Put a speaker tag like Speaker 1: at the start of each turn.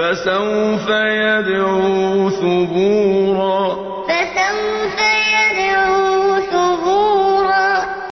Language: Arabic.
Speaker 1: فَسَوْفَ يَدْعُو ثُبُورًا.